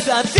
as I think.